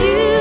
you.